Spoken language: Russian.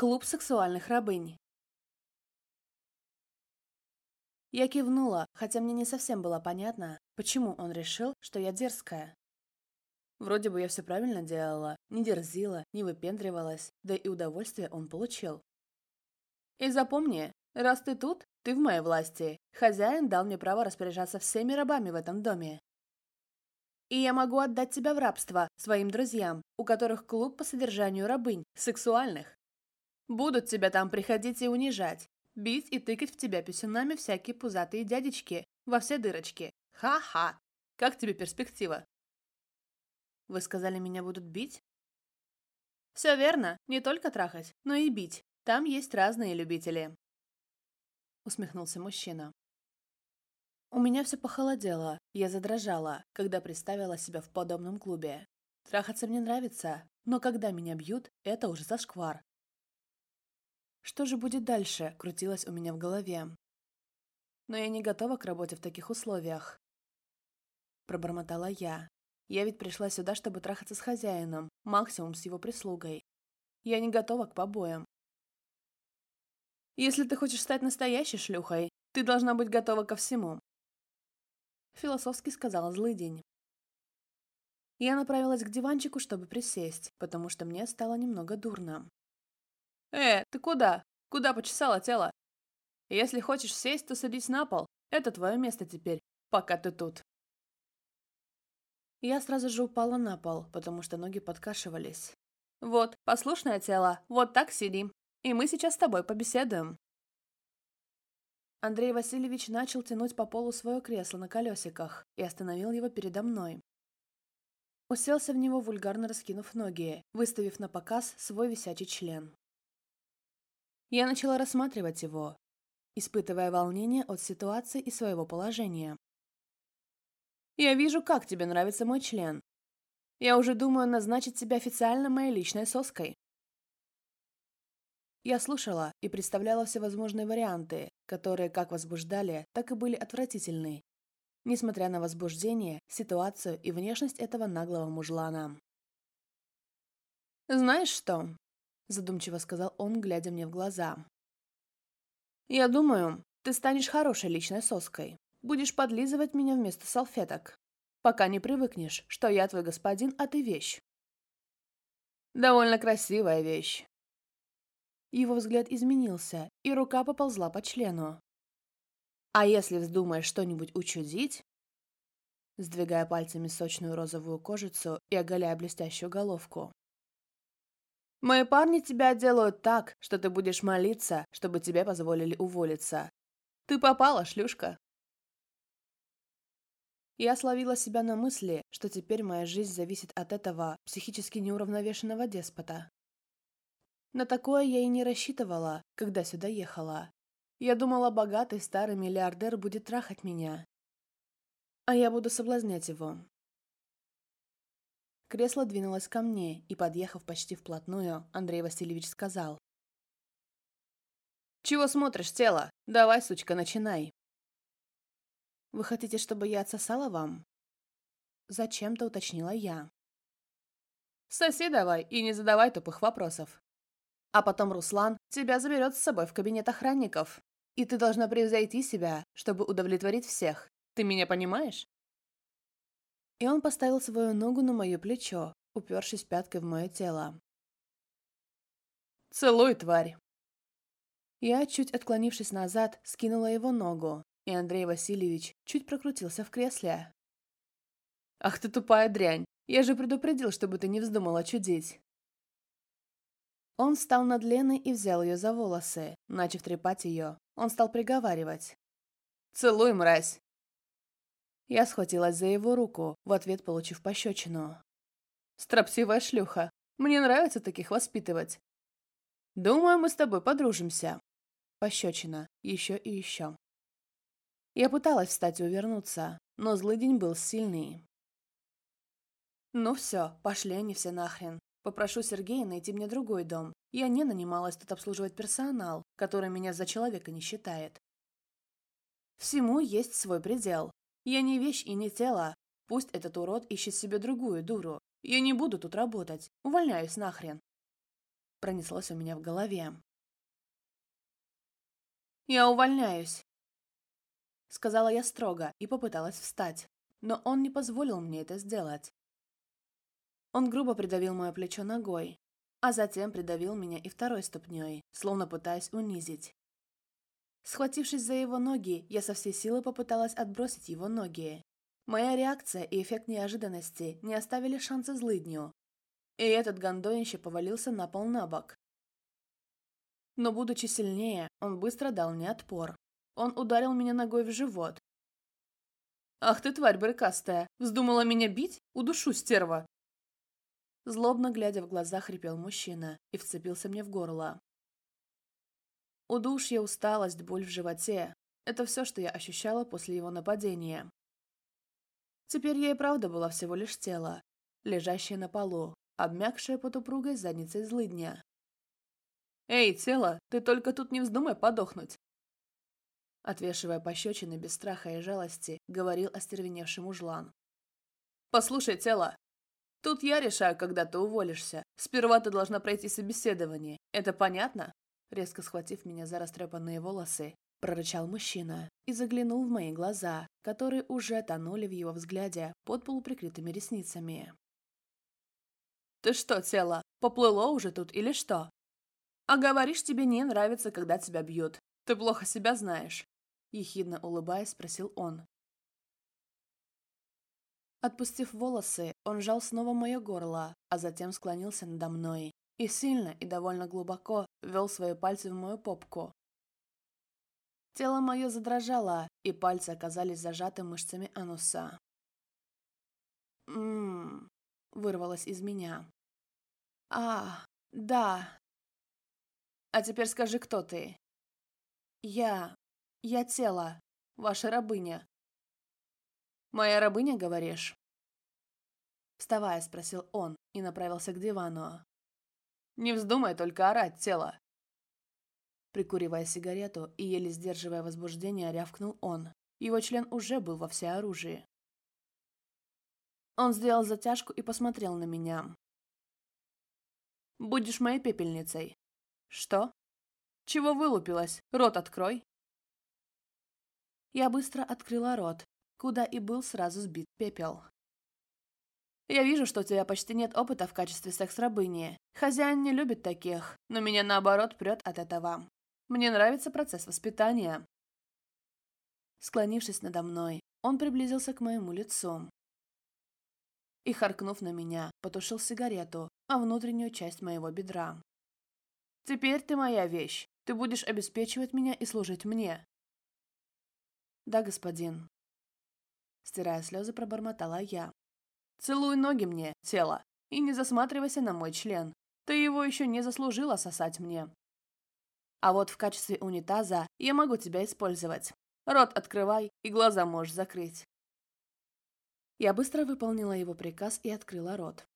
Клуб сексуальных рабынь. Я кивнула, хотя мне не совсем было понятно, почему он решил, что я дерзкая. Вроде бы я все правильно делала, не дерзила, не выпендривалась, да и удовольствие он получил. И запомни, раз ты тут, ты в моей власти. Хозяин дал мне право распоряжаться всеми рабами в этом доме. И я могу отдать тебя в рабство своим друзьям, у которых клуб по содержанию рабынь, сексуальных. Будут тебя там приходить и унижать, бить и тыкать в тебя писюнами всякие пузатые дядечки во все дырочки. Ха-ха! Как тебе перспектива? Вы сказали, меня будут бить? Все верно, не только трахать, но и бить. Там есть разные любители. Усмехнулся мужчина. У меня все похолодело, я задрожала, когда представила себя в подобном клубе. Трахаться мне нравится, но когда меня бьют, это уже зашквар. Что же будет дальше, крутилось у меня в голове. Но я не готова к работе в таких условиях. Пробормотала я. Я ведь пришла сюда, чтобы трахаться с хозяином, максимум с его прислугой. Я не готова к побоям. Если ты хочешь стать настоящей шлюхой, ты должна быть готова ко всему. Философски сказал злый день. Я направилась к диванчику, чтобы присесть, потому что мне стало немного дурно. «Э, ты куда? Куда почесала тело?» «Если хочешь сесть, то садись на пол. Это твое место теперь, пока ты тут». Я сразу же упала на пол, потому что ноги подкашивались. «Вот, послушное тело, вот так сидим. И мы сейчас с тобой побеседуем». Андрей Васильевич начал тянуть по полу свое кресло на колесиках и остановил его передо мной. Уселся в него, вульгарно раскинув ноги, выставив на показ свой висячий член. Я начала рассматривать его, испытывая волнение от ситуации и своего положения. «Я вижу, как тебе нравится мой член. Я уже думаю назначить тебя официально моей личной соской». Я слушала и представляла всевозможные варианты, которые как возбуждали, так и были отвратительны, несмотря на возбуждение, ситуацию и внешность этого наглого мужлана. «Знаешь что?» задумчиво сказал он, глядя мне в глаза. Я думаю, ты станешь хорошей личной соской. Будешь подлизывать меня вместо салфеток, пока не привыкнешь, что я твой господин, а ты вещь. Довольно красивая вещь. Его взгляд изменился, и рука поползла по члену. А если вздумаешь что-нибудь учудить, сдвигая пальцами сочную розовую кожицу и оголяя блестящую головку, Мои парни тебя делают так, что ты будешь молиться, чтобы тебе позволили уволиться. Ты попала, шлюшка. Я словила себя на мысли, что теперь моя жизнь зависит от этого психически неуравновешенного деспота. На такое я и не рассчитывала, когда сюда ехала. Я думала, богатый старый миллиардер будет трахать меня. А я буду соблазнять его. Кресло двинулось ко мне, и, подъехав почти вплотную, Андрей Васильевич сказал. «Чего смотришь, тело? Давай, сучка, начинай!» «Вы хотите, чтобы я отсосала вам?» Зачем-то уточнила я. «Соси давай и не задавай тупых вопросов. А потом Руслан тебя заберет с собой в кабинет охранников, и ты должна превзойти себя, чтобы удовлетворить всех. Ты меня понимаешь?» и он поставил свою ногу на мое плечо, упершись пяткой в мое тело. «Целуй, тварь!» Я, чуть отклонившись назад, скинула его ногу, и Андрей Васильевич чуть прокрутился в кресле. «Ах ты тупая дрянь! Я же предупредил, чтобы ты не вздумала чудить!» Он встал над Леной и взял ее за волосы, начав трепать ее. Он стал приговаривать. «Целуй, мразь! Я схватилась за его руку, в ответ получив пощечину. «Строптивая шлюха. Мне нравится таких воспитывать. Думаю, мы с тобой подружимся». Пощечина. Еще и еще. Я пыталась встать и увернуться, но злый день был сильный. «Ну все, пошли они все нахрен. Попрошу Сергея найти мне другой дом. Я не нанималась тут обслуживать персонал, который меня за человека не считает. Всему есть свой предел, я не вещь и не тело. Пусть этот урод ищет себе другую дуру. Я не буду тут работать. Увольняюсь нахрен. Пронеслось у меня в голове. Я увольняюсь. Сказала я строго и попыталась встать, но он не позволил мне это сделать. Он грубо придавил мое плечо ногой, а затем придавил меня и второй ступней, словно пытаясь унизить. Схватившись за его ноги, я со всей силы попыталась отбросить его ноги. Моя реакция и эффект неожиданности не оставили шанса злыдню. И этот гондоище повалился на пол на бок. Но, будучи сильнее, он быстро дал мне отпор. Он ударил меня ногой в живот. «Ах ты, тварь брыкастая! Вздумала меня бить? Удушу, стерва!» Злобно глядя в глаза, хрипел мужчина и вцепился мне в горло. Удушье, усталость, боль в животе – это все, что я ощущала после его нападения. Теперь я и правда была всего лишь тело, лежащее на полу, обмякшее под упругой задницей злыдня. «Эй, тело, ты только тут не вздумай подохнуть!» Отвешивая пощечины без страха и жалости, говорил остервеневшему жлан. «Послушай, тело, тут я решаю, когда ты уволишься. Сперва ты должна пройти собеседование. Это понятно?» резко схватив меня за растрепанные волосы, прорычал мужчина и заглянул в мои глаза, которые уже тонули в его взгляде под полуприкрытыми ресницами. «Ты что, тело, поплыло уже тут или что?» «А говоришь, тебе не нравится, когда тебя бьют. Ты плохо себя знаешь», — ехидно улыбаясь, спросил он. Отпустив волосы, он жал снова мое горло, а затем склонился надо мной и сильно и довольно глубоко вел свои пальцы в мою попку. Тело мое задрожало, и пальцы оказались зажаты мышцами ануса. «Ммм...» — вырвалось из меня. «А, да...» «А теперь скажи, кто ты?» «Я... я тело, ваша рабыня». «Моя рабыня, говоришь?» Вставая, спросил он и направился к дивану. Не вздумай только орать, тело!» Прикуривая сигарету и еле сдерживая возбуждение, рявкнул он. Его член уже был во всеоружии. Он сделал затяжку и посмотрел на меня. «Будешь моей пепельницей». «Что? Чего вылупилась? Рот открой!» Я быстро открыла рот, куда и был сразу сбит пепел. Я вижу, что у тебя почти нет опыта в качестве секс-рабыни. Хозяин не любит таких, но меня наоборот прет от этого. Мне нравится процесс воспитания. Склонившись надо мной, он приблизился к моему лицу. И, харкнув на меня, потушил сигарету, а внутреннюю часть моего бедра. «Теперь ты моя вещь. Ты будешь обеспечивать меня и служить мне». «Да, господин». Стирая слезы, пробормотала я, Целуй ноги мне, тело, и не засматривайся на мой член. Ты его еще не заслужила сосать мне. А вот в качестве унитаза я могу тебя использовать. Рот открывай и глаза можешь закрыть. Я быстро выполнила его приказ и открыла рот.